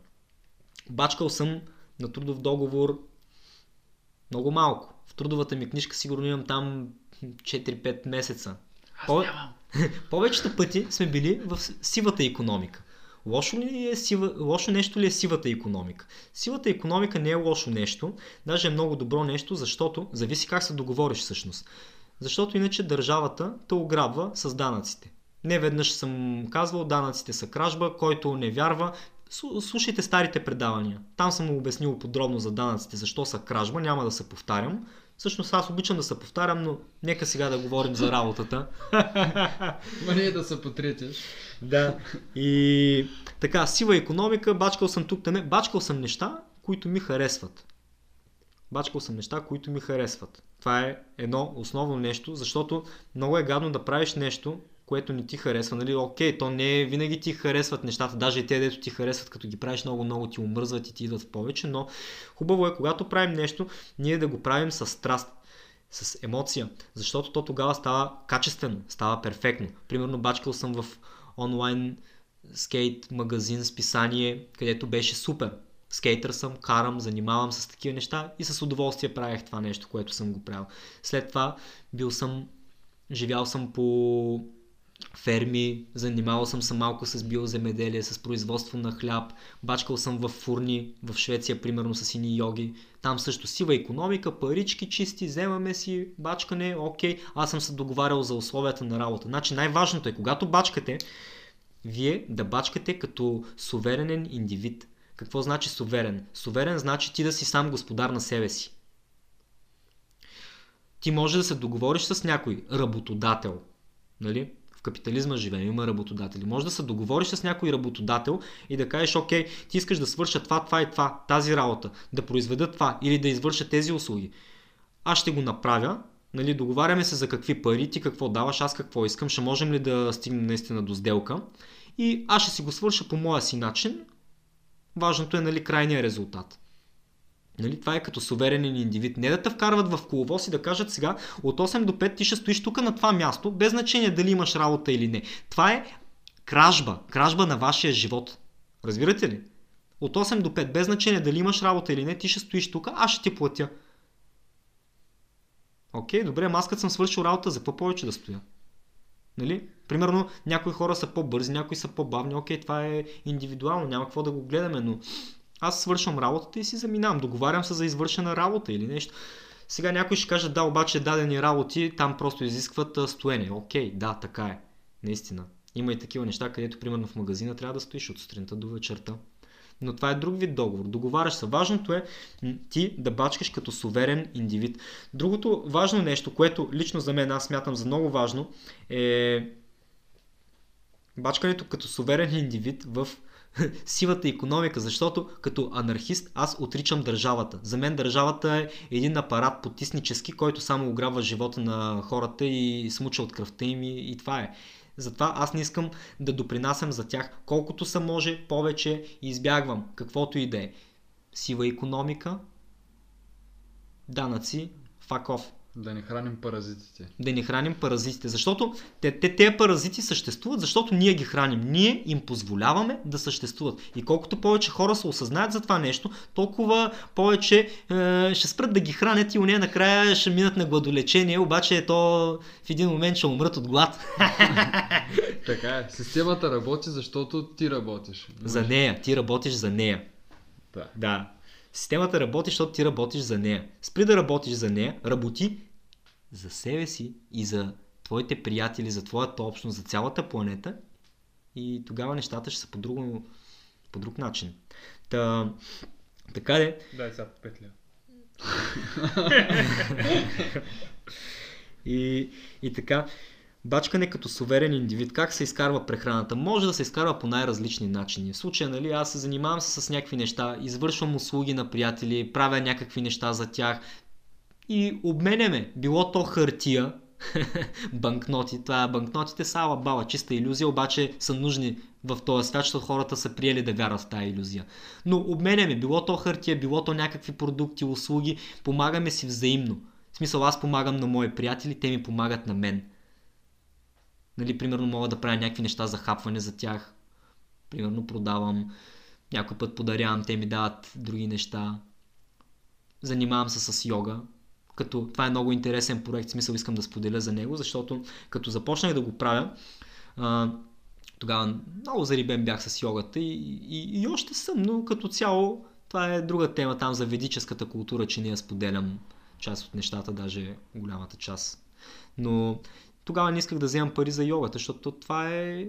Бачкал съм на трудов договор много малко. В трудовата ми книжка сигурно имам там 4-5 месеца. По... [laughs] Повечето пъти сме били в сивата економика. Лошо, ли е сива, лошо нещо ли е сивата економика? Сивата економика не е лошо нещо, даже е много добро нещо, защото зависи как се договориш всъщност. Защото иначе държавата те ограбва с данъците. Не веднъж съм казвал, данъците са кражба, който не вярва, слу- слушайте старите предавания. Там съм му обяснил подробно за данъците, защо са кражба, няма да се повтарям. Всъщност аз обичам да се повтарям, но нека сега да говорим за работата. [laughs] Ма не е да се потретиш. Да. И така, сива економика, бачкал съм тук, таме, бачкал съм неща, които ми харесват. Бачкал съм неща, които ми харесват. Това е едно основно нещо, защото много е гадно да правиш нещо, което не ти харесва. Нали? Окей, то не е винаги ти харесват нещата, даже и те, дето ти харесват, като ги правиш много, много ти омръзват и ти идват в повече, но хубаво е, когато правим нещо, ние да го правим с страст с емоция, защото то тогава става качествено, става перфектно. Примерно бачкал съм в онлайн скейт магазин, списание, където беше супер. Скейтър съм, карам, занимавам с такива неща и с удоволствие правих това нещо, което съм го правил. След това бил съм, живял съм по ферми, занимавал съм се малко с биоземеделие, с производство на хляб, бачкал съм в фурни, в Швеция, примерно с ини йоги. Там също сива економика, парички чисти, вземаме си бачкане, окей, аз съм се договарял за условията на работа. Значи най-важното е, когато бачкате, вие да бачкате като суверенен индивид. Какво значи суверен? Суверен значи ти да си сам господар на себе си. Ти може да се договориш с някой работодател, нали? В капитализма живеем, има работодатели. Може да се договориш с някой работодател и да кажеш, окей, ти искаш да свърша това, това и това, тази работа, да произведа това или да извърша тези услуги. Аз ще го направя, нали, договаряме се за какви пари, ти какво даваш, аз какво искам, ще можем ли да стигнем наистина до сделка и аз ще си го свърша по моя си начин. Важното е нали, крайния резултат. Нали, това е като суверенен индивид. Не да те вкарват в коловоз и да кажат сега от 8 до 5 ти ще стоиш тук на това място, без значение дали имаш работа или не. Това е кражба. Кражба на вашия живот. Разбирате ли? От 8 до 5, без значение дали имаш работа или не, ти ще стоиш тук, аз ще ти платя. Окей, добре, аз съм свършил работа, за какво повече да стоя? Нали? Примерно, някои хора са по-бързи, някои са по-бавни. Окей, това е индивидуално, няма какво да го гледаме, но аз свършвам работата и си заминавам. Договарям се за извършена работа или нещо. Сега някой ще каже, да, обаче дадени работи там просто изискват стоене. Окей, да, така е. Наистина. Има и такива неща, където примерно в магазина трябва да стоиш от сутринта до вечерта. Но това е друг вид договор. Договаряш се. Важното е ти да бачкаш като суверен индивид. Другото важно нещо, което лично за мен аз смятам за много важно, е бачкането като суверен индивид в [laughs] сивата економика, защото като анархист аз отричам държавата. За мен държавата е един апарат потиснически, който само ограбва живота на хората и смуча от кръвта им и, и това е. Затова аз не искам да допринасям за тях колкото се може повече и избягвам каквото и да е. Сива економика, данъци, факов. Да не храним паразитите. Да не храним паразитите. Защото те, те, те паразити съществуват, защото ние ги храним. Ние им позволяваме да съществуват. И колкото повече хора се осъзнаят за това нещо, толкова повече е, ще спрат да ги хранят и уния накрая ще минат на гладолечение, обаче то в един момент ще умрат от глад. [laughs] така е. Системата работи, защото ти работиш. За нея. Ти работиш за нея. Да. Да. Системата работи, защото ти работиш за нея. Спри да работиш за нея, работи за себе си и за твоите приятели, за твоята общност, за цялата планета и тогава нещата ще са по, друго, по друг начин. Та, така де. Дай сега по [laughs] и, и така, бачкане като суверен индивид, как се изкарва прехраната? Може да се изкарва по най-различни начини. В случая, нали, аз се занимавам се с някакви неща, извършвам услуги на приятели, правя някакви неща за тях и обменяме. Било то хартия, [laughs] банкноти. Това банкнотите са ала бала, чиста иллюзия, обаче са нужни в този свят, защото хората са приели да вярват в тази иллюзия. Но обменяме, било то хартия, било то някакви продукти, услуги, помагаме си взаимно. В смисъл, аз помагам на мои приятели, те ми помагат на мен. Нали, примерно мога да правя някакви неща за хапване за тях. Примерно продавам, някой път подарявам, те ми дават други неща. Занимавам се с йога, като това е много интересен проект, смисъл искам да споделя за него, защото като започнах да го правя, а, тогава много зарибен бях с йогата и, и, и още съм, но като цяло това е друга тема там за ведическата култура, че не я споделям част от нещата, даже голямата част. Но тогава не исках да вземам пари за йогата, защото това е,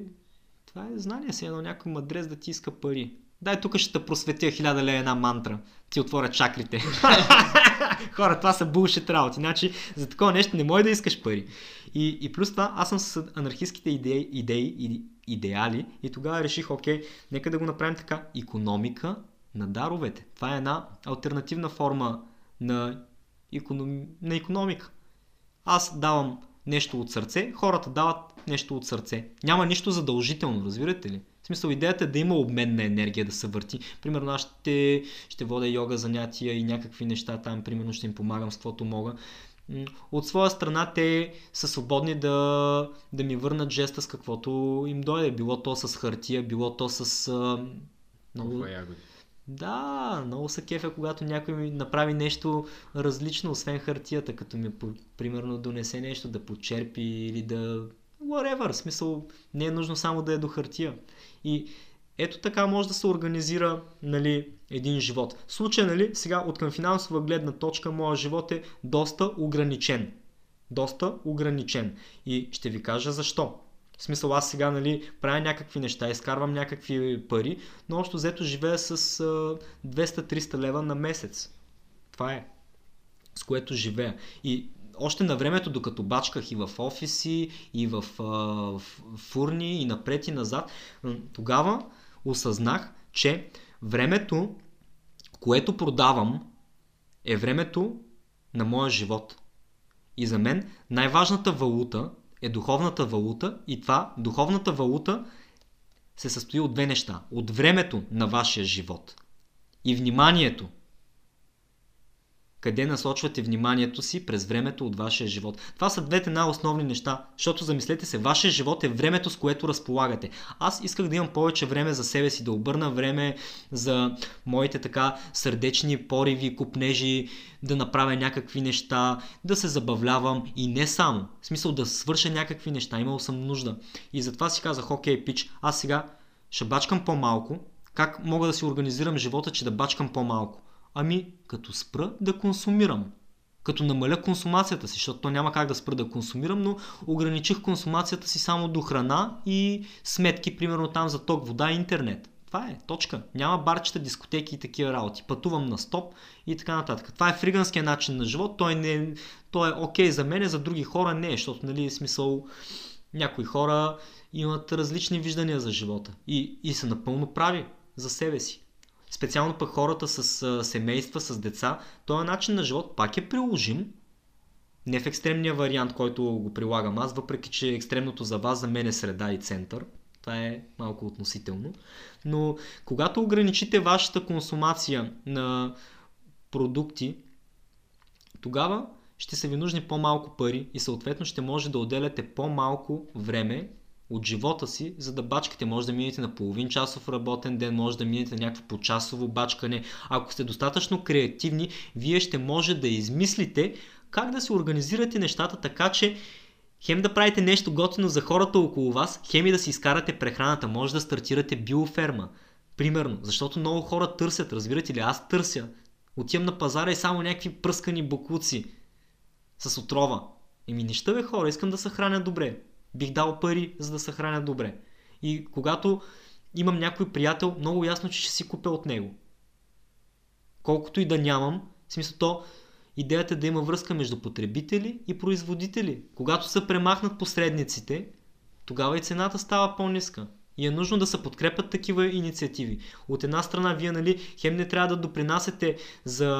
това е знание си, едно някой мадрес да ти иска пари. Дай тук ще те просветя хиляда лея една мантра. Ти отворя чакрите. [laughs] Хора, това са булшит работи. Значи, за такова нещо не може да искаш пари. И, и плюс това, аз съм с анархистските идеи, идеи и идеали и тогава реших, окей, нека да го направим така. Економика на даровете. Това е една альтернативна форма на, економ... на економика. Аз давам нещо от сърце, хората дават нещо от сърце. Няма нищо задължително, разбирате ли? В смисъл, идеята е да има обмен на енергия, да се върти. Примерно аз ще, ще водя йога занятия и някакви неща там, примерно ще им помагам с каквото мога. От своя страна те са свободни да, да ми върнат жеста с каквото им дойде. Било то с хартия, било то с... А, много... ягоди. Да, много са кефа, когато някой ми направи нещо различно, освен хартията, като ми примерно донесе нещо да почерпи или да... Whatever, смисъл не е нужно само да е до хартия. И ето така може да се организира нали, един живот. В случай, нали, сега от към финансова гледна точка, моят живот е доста ограничен. Доста ограничен. И ще ви кажа защо. В смисъл аз сега нали, правя някакви неща, изкарвам някакви пари, но общо взето живея с 200-300 лева на месец. Това е. С което живея. И още на времето, докато бачках и в офиси, и в, а, в фурни, и напред и назад, тогава осъзнах, че времето, което продавам, е времето на моя живот. И за мен най-важната валута е духовната валута и това, духовната валута се състои от две неща. От времето на вашия живот и вниманието, къде насочвате вниманието си през времето от вашия живот. Това са двете най-основни неща, защото замислете се, вашия живот е времето, с което разполагате. Аз исках да имам повече време за себе си, да обърна време за моите така сърдечни пориви, купнежи, да направя някакви неща, да се забавлявам и не само. В смисъл да свърша някакви неща, имал съм нужда. И затова си казах, окей, пич, аз сега ще бачкам по-малко, как мога да си организирам живота, че да бачкам по-малко? Ами, като спра да консумирам. Като намаля консумацията си, защото то няма как да спра да консумирам, но ограничих консумацията си само до храна и сметки, примерно там за ток, вода и интернет. Това е, точка. Няма барчета, дискотеки и такива работи. Пътувам на стоп и така нататък. Това е фриганския начин на живот. Той, не, той е окей okay за мен, за други хора не, защото нали, е смисъл някои хора имат различни виждания за живота и, и са напълно прави за себе си специално пък хората с а, семейства, с деца, този начин на живот пак е приложим, не в екстремния вариант, който го прилагам аз, въпреки че екстремното за вас за мен е среда и център. Това е малко относително. Но когато ограничите вашата консумация на продукти, тогава ще са ви нужни по-малко пари и съответно ще може да отделяте по-малко време от живота си, за да бачкате. Може да минете на половин часов работен ден, може да минете на някакво почасово бачкане. Ако сте достатъчно креативни, вие ще може да измислите как да се организирате нещата така, че хем да правите нещо готино за хората около вас, хем и да си изкарате прехраната. Може да стартирате биоферма. Примерно, защото много хора търсят, разбирате ли, аз търся. Отивам на пазара и само някакви пръскани буклуци с отрова. Еми неща бе хора, искам да се храня добре бих дал пари, за да се храня добре. И когато имам някой приятел, много ясно, че ще си купя от него. Колкото и да нямам, в смисъл то, идеята е да има връзка между потребители и производители. Когато се премахнат посредниците, тогава и цената става по-ниска. И е нужно да се подкрепят такива инициативи. От една страна, вие, нали, хем не трябва да допринасяте за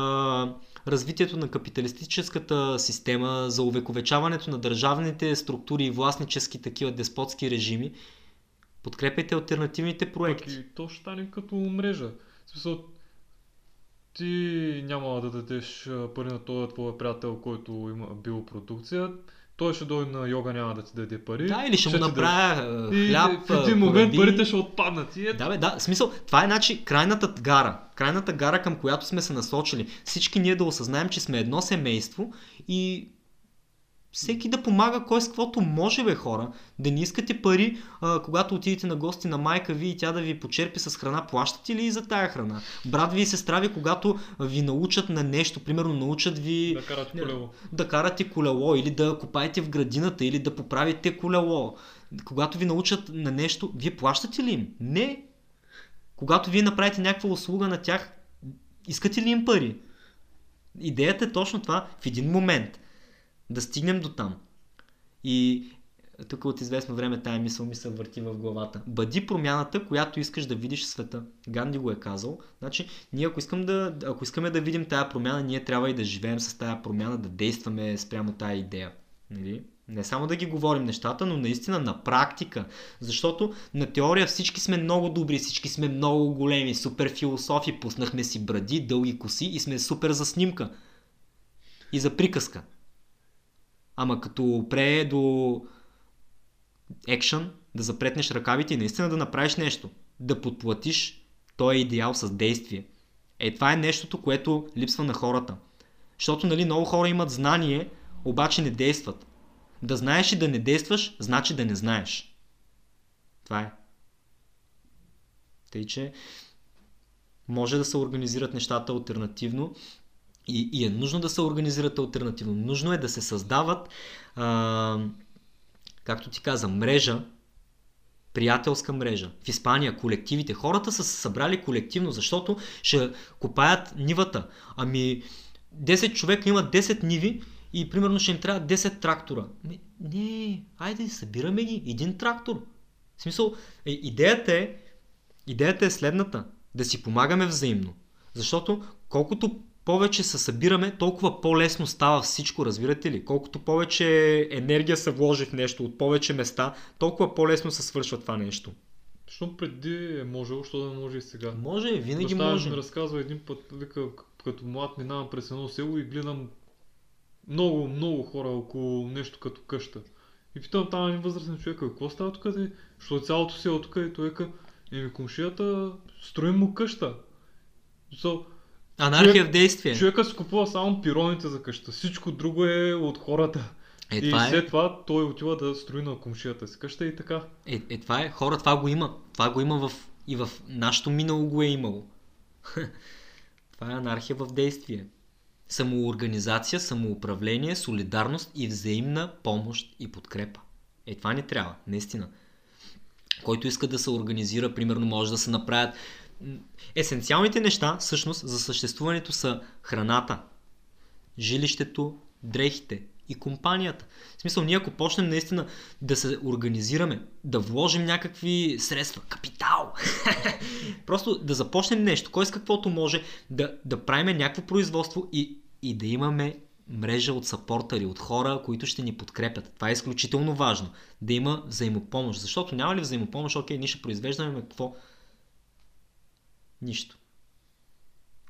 развитието на капиталистическата система, за увековечаването на държавните структури и властнически такива деспотски режими, подкрепяйте альтернативните проекти. И то ще стане като мрежа. В смисъл, ти няма да дадеш пари на този твой приятел, който има биопродукция, той ще дойде на йога, няма да ти даде пари. Да, или ще, ще му направя да... хляб. И в един момент парите ще отпаднат. И е... Да, бе, да. Смисъл, това е значи крайната гара. Крайната гара, към която сме се насочили. Всички ние да осъзнаем, че сме едно семейство и всеки да помага кой с каквото може, бе хора. Да не искате пари, а, когато отидете на гости на майка ви и тя да ви почерпи с храна. Плащате ли и за тая храна? Брат ви и сестра ви, когато ви научат на нещо, примерно научат ви... Да карате колело. Да карате колело или да копаете в градината или да поправите колело. Когато ви научат на нещо, вие плащате ли им? Не. Когато вие направите някаква услуга на тях, искате ли им пари? Идеята е точно това в един момент – да стигнем до там. И тук от известно време тая мисъл ми се върти в главата. Бъди промяната, която искаш да видиш света. Ганди го е казал. Значи, ние ако, искам да, ако искаме да видим тая промяна, ние трябва и да живеем с тая промяна, да действаме спрямо тая идея. Нали? Не само да ги говорим нещата, но наистина на практика. Защото на теория всички сме много добри, всички сме много големи, супер философи, пуснахме си бради, дълги коси и сме супер за снимка. И за приказка. Ама като пре до екшън, да запретнеш ръкавите и наистина да направиш нещо. Да подплатиш този идеал с действие. Е, това е нещото, което липсва на хората. Защото нали, много хора имат знание, обаче не действат. Да знаеш и да не действаш, значи да не знаеш. Това е. Тъй, че може да се организират нещата альтернативно и, и е нужно да се организират альтернативно. Нужно е да се създават, а, както ти каза, мрежа, приятелска мрежа. В Испания колективите, хората са се събрали колективно, защото ще копаят нивата. Ами 10 човека имат 10 ниви и примерно ще им трябва 10 трактора. Не, айде, събираме ги. Един трактор. В смисъл, е, идеята е, идеята е следната. Да си помагаме взаимно. Защото колкото повече се събираме, толкова по-лесно става всичко, разбирате ли? Колкото повече енергия се вложи в нещо от повече места, толкова по-лесно се свършва това нещо. Защото преди е можело, що да може и сега. Може, винаги Баща ми може. ми разказва един път, вика, като млад минавам през едно село и гледам много, много хора около нещо като къща. И питам там един възрастен човек, какво става тук? Де? Що е цялото село тук? И той вика, еми комшията, строим му къща. So, Анархия човек- в действие. човека си купува само пироните за къща. Всичко друго е от хората. Е, и това е. след това той отива да строи на комшията си къща и така. Е, е, това е. Хора, това го има. Това го има в, и в нашото минало го е имало. [laughs] това е анархия в действие. Самоорганизация, самоуправление, солидарност и взаимна помощ и подкрепа. Е, това ни трябва, наистина. Който иска да се организира, примерно, може да се направят. Есенциалните неща, всъщност, за съществуването са храната, жилището, дрехите и компанията. В смисъл, ние ако почнем наистина да се организираме, да вложим някакви средства, капитал, [laughs] просто да започнем нещо, кой с каквото може, да, да правим някакво производство и, и да имаме мрежа от сапортъри, от хора, които ще ни подкрепят. Това е изключително важно. Да има взаимопомощ. Защото няма ли взаимопомощ, окей, ние ще произвеждаме ме какво? Нищо.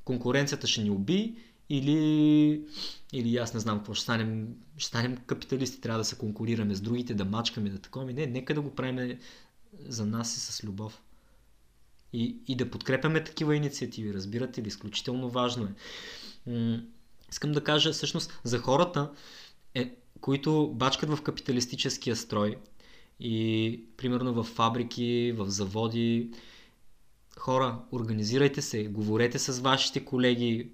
Конкуренцията ще ни уби или, или аз не знам какво, ще станем, ще станем капиталисти, трябва да се конкурираме с другите, да мачкаме, да такова. Не, нека да го правим за нас и с любов. И, и да подкрепяме такива инициативи, разбирате ли? Изключително важно е. М- искам да кажа всъщност за хората, е, които бачкат в капиталистическия строй и примерно в фабрики, в заводи, хора, организирайте се, говорете с вашите колеги,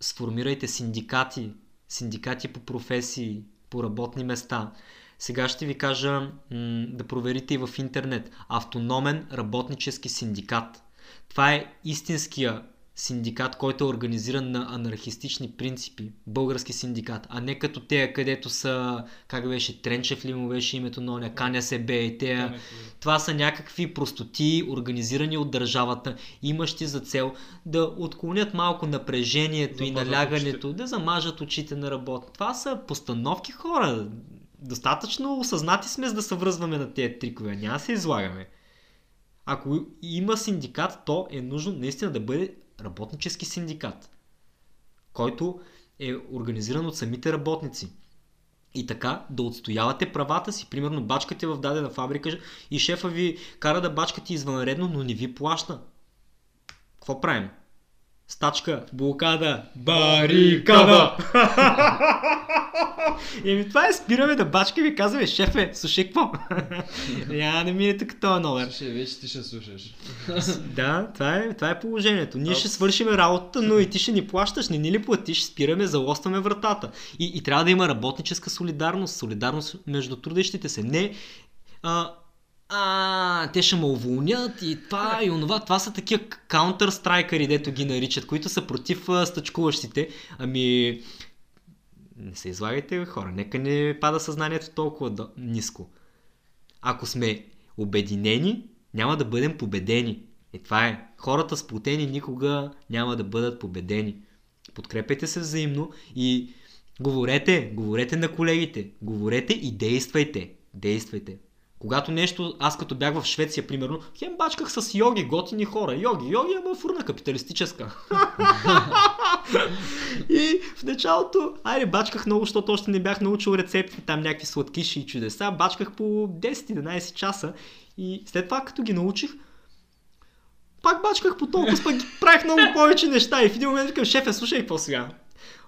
сформирайте синдикати, синдикати по професии, по работни места. Сега ще ви кажа м- да проверите и в интернет. Автономен работнически синдикат. Това е истинския синдикат, който е организиран на анархистични принципи. Български синдикат, а не като те, където са, как беше, Тренчев ли му беше името на оня, Каня се бе и те. Това са някакви простоти, организирани от държавата, имащи за цел да отклонят малко напрежението и Замажат налягането, очите. да замажат очите на работа. Това са постановки хора. Достатъчно осъзнати сме за да се връзваме на тези трикове. Няма да се излагаме. Ако има синдикат, то е нужно наистина да бъде работнически синдикат, който е организиран от самите работници. И така да отстоявате правата си. Примерно бачкате в дадена фабрика и шефа ви кара да бачкате извънредно, но не ви плаща. Какво правим? Стачка, блокада, барикада! [laughs] Еми това е, спираме да бачкаме и казваме, шефе, слушай какво? Няма да минете като този номер. Слушай, вече ти ще слушаш. [laughs] Да, това е, това е положението. Ние ще свършим работата, но и ти ще ни плащаш, не ни ли платиш, спираме, залостваме вратата. И, и трябва да има работническа солидарност, солидарност между трудещите се. Не, а, а, те ще ме уволнят и това и онова. Това са такива каунтърстрайкъри, дето ги наричат, които са против а, стъчкуващите. Ами, не се излагайте, хора. Нека не пада съзнанието толкова до... ниско. Ако сме обединени, няма да бъдем победени. Е, това е. Хората сплотени никога няма да бъдат победени. Подкрепете се взаимно и говорете, говорете на колегите, говорете и действайте. Действайте. Когато нещо, аз като бях в Швеция, примерно, хем бачках с йоги, готини хора. Йоги, йоги, ама фурна капиталистическа. [laughs] и в началото, айде, бачках много, защото още не бях научил рецепти, там някакви сладкиши и чудеса. Бачках по 10-11 часа и след това, като ги научих, пак бачках по толкова, пък правих много повече неща и в един момент викам, шефе, слушай, какво сега?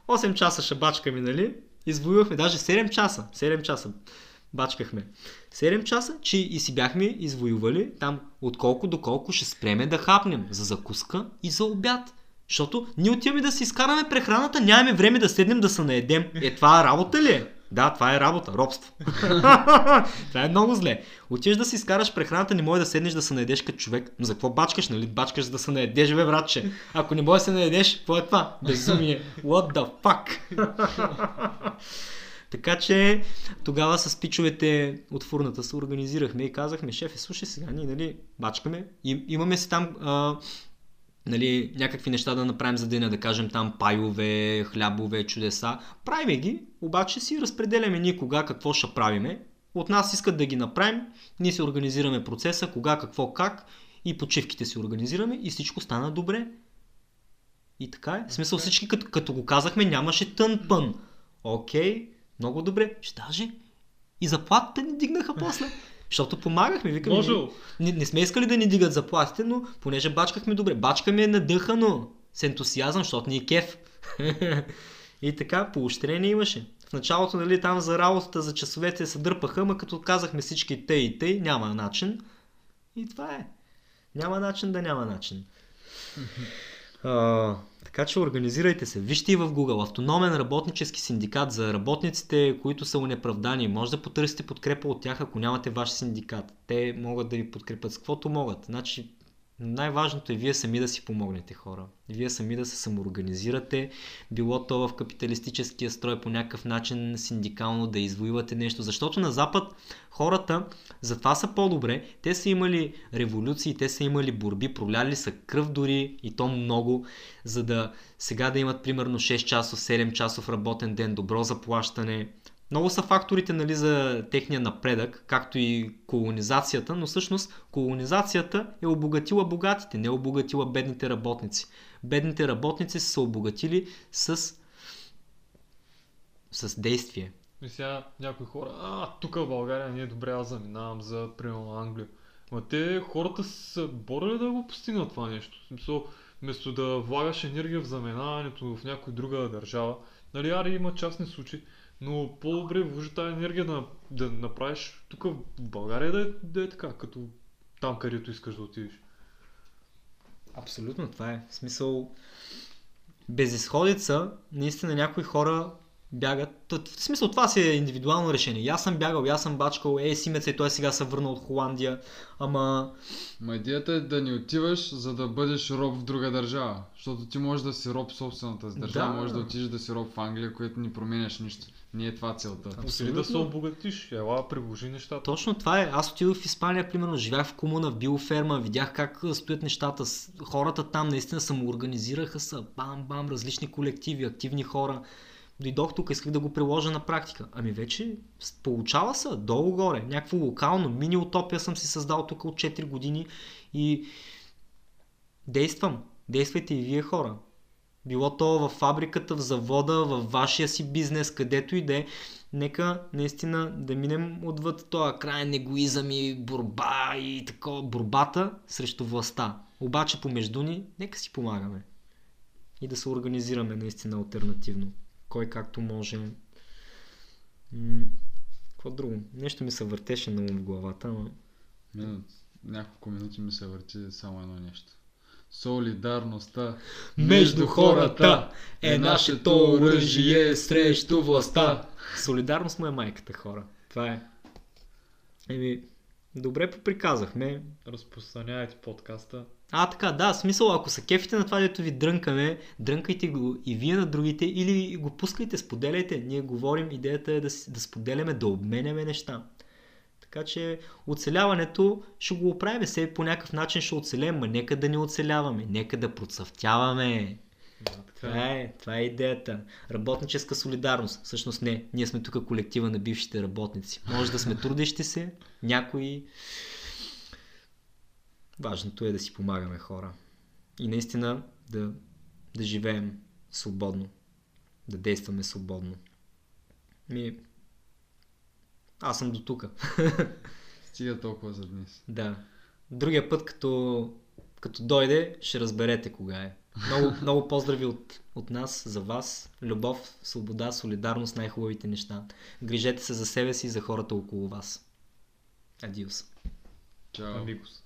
8 часа ще бачкаме, нали? Извоювахме даже 7 часа. 7 часа бачкахме. 7 часа, че и си бяхме извоювали там от колко до колко ще спреме да хапнем за закуска и за обяд. Защото ние отиваме да си изкараме прехраната, нямаме време да седнем да се наедем. Е, това работа ли е? Да, това е работа, робство. [laughs] това е много зле. Отиваш да си изкараш прехраната, не може да седнеш да се наедеш като човек. За какво бачкаш, нали? Бачкаш да се наедеш, бе, братче. Ако не можеш да се наедеш, какво е това? Безумие. What the fuck? [laughs] Така че тогава с пичовете от фурната се организирахме и казахме, шефе, слушай сега, ние нали, бачкаме, и, имаме си там а, нали, някакви неща да направим за деня, да кажем там пайове, хлябове, чудеса. Правиме ги, обаче си разпределяме ние кога какво ще правиме. От нас искат да ги направим, ние си организираме процеса, кога, какво, как и почивките си организираме и всичко стана добре. И така е. В смисъл всички като, като го казахме нямаше тън пън. Окей, много добре. Ще даже и заплатите ни дигнаха после. Защото помагахме, викам. Не, не сме искали да ни дигат заплатите, но понеже бачкахме добре. Бачкаме е надъхано, с ентусиазъм, защото ни е кеф. [laughs] и така, поощрение имаше. В началото, нали, там за работата, за часовете се дърпаха, ама като казахме всички те и те, няма начин. И това е. Няма начин да няма начин. А, така че организирайте се. Вижте и в Google автономен работнически синдикат за работниците, които са унеправдани. Може да потърсите подкрепа от тях, ако нямате ваш синдикат. Те могат да ви подкрепят с каквото могат. Значи най-важното е вие сами да си помогнете хора. Вие сами да се самоорганизирате, било то в капиталистическия строй по някакъв начин синдикално да извоювате нещо. Защото на Запад хората затова са по-добре. Те са имали революции, те са имали борби, проляли са кръв дори и то много, за да сега да имат примерно 6 часов, 7 часов работен ден, добро заплащане, много са факторите нали, за техния напредък, както и колонизацията, но всъщност колонизацията е обогатила богатите, не е обогатила бедните работници. Бедните работници са се обогатили с, с действие. И сега някои хора, а, тук в България не е добре, аз заминавам за, примерно, Англия. Ма те хората са борили да го постигнат това нещо. Смисъл, вместо да влагаш енергия в заминаването в някоя друга държава, нали, ари има частни случаи, но по-добре вложи тази енергия да, да направиш тук в България да е, да е така, като там където искаш да отидеш. Абсолютно, това е. В смисъл, безисходица, наистина някои хора бягат. В смисъл това си е индивидуално решение. Аз съм бягал, аз съм бачкал, е, Симеца и той сега се върна от Холандия, ама... Ма идеята е да не отиваш, за да бъдеш роб в друга държава. Защото ти можеш да си роб в собствената си държава, Да. можеш да отидеш да си роб в Англия, което не променяш нищо. Не е това целта. Абсолютно. да се обогатиш, ела, приложи нещата. Точно това е. Аз отидох в Испания, примерно, живях в комуна, в биоферма, видях как стоят нещата. Хората там наистина самоорганизираха са, бам-бам, различни колективи, активни хора. Дойдох тук, исках да го приложа на практика. Ами вече получава се, долу-горе. Някакво локално, мини-утопия съм си създал тук от 4 години и действам. Действайте и вие хора. Било то в фабриката, в завода, в вашия си бизнес, където и да е. Нека наистина да минем отвъд този крайен егоизъм и борба и такова, борбата срещу властта. Обаче помежду ни, нека си помагаме. И да се организираме наистина альтернативно. Кой както може. Какво друго? Нещо ми се въртеше ум в главата. Минут, няколко минути ми се върти само едно нещо. Солидарността Между хората е нашето оръжие срещу властта. Солидарност му е майката, хора. Това е. Еми, добре поприказахме. Разпространявайте подкаста. А, така, да, смисъл, ако са кефите на това, дето ви дрънкаме, дрънкайте го и вие на другите или го пускайте, споделяйте. Ние говорим, идеята е да, да споделяме, да обменяме неща. Така че оцеляването ще го оправим. Все по някакъв начин ще оцелем, ма нека да не оцеляваме, нека да процъфтяваме. Да, така Това е. е, това е идеята. Работническа солидарност. Всъщност не. Ние сме тук колектива на бившите работници. Може да сме трудещи се, някои. Важното е да си помагаме хора. И наистина да, да живеем свободно. Да действаме свободно. Ми... Аз съм до тук. [laughs] Стига толкова за днес. Да. Другия път, като, като дойде, ще разберете кога е. Много, [laughs] много поздрави от, от нас, за вас. Любов, свобода, солидарност, най-хубавите неща. Грижете се за себе си и за хората около вас. Адиос. Чао. Амигос.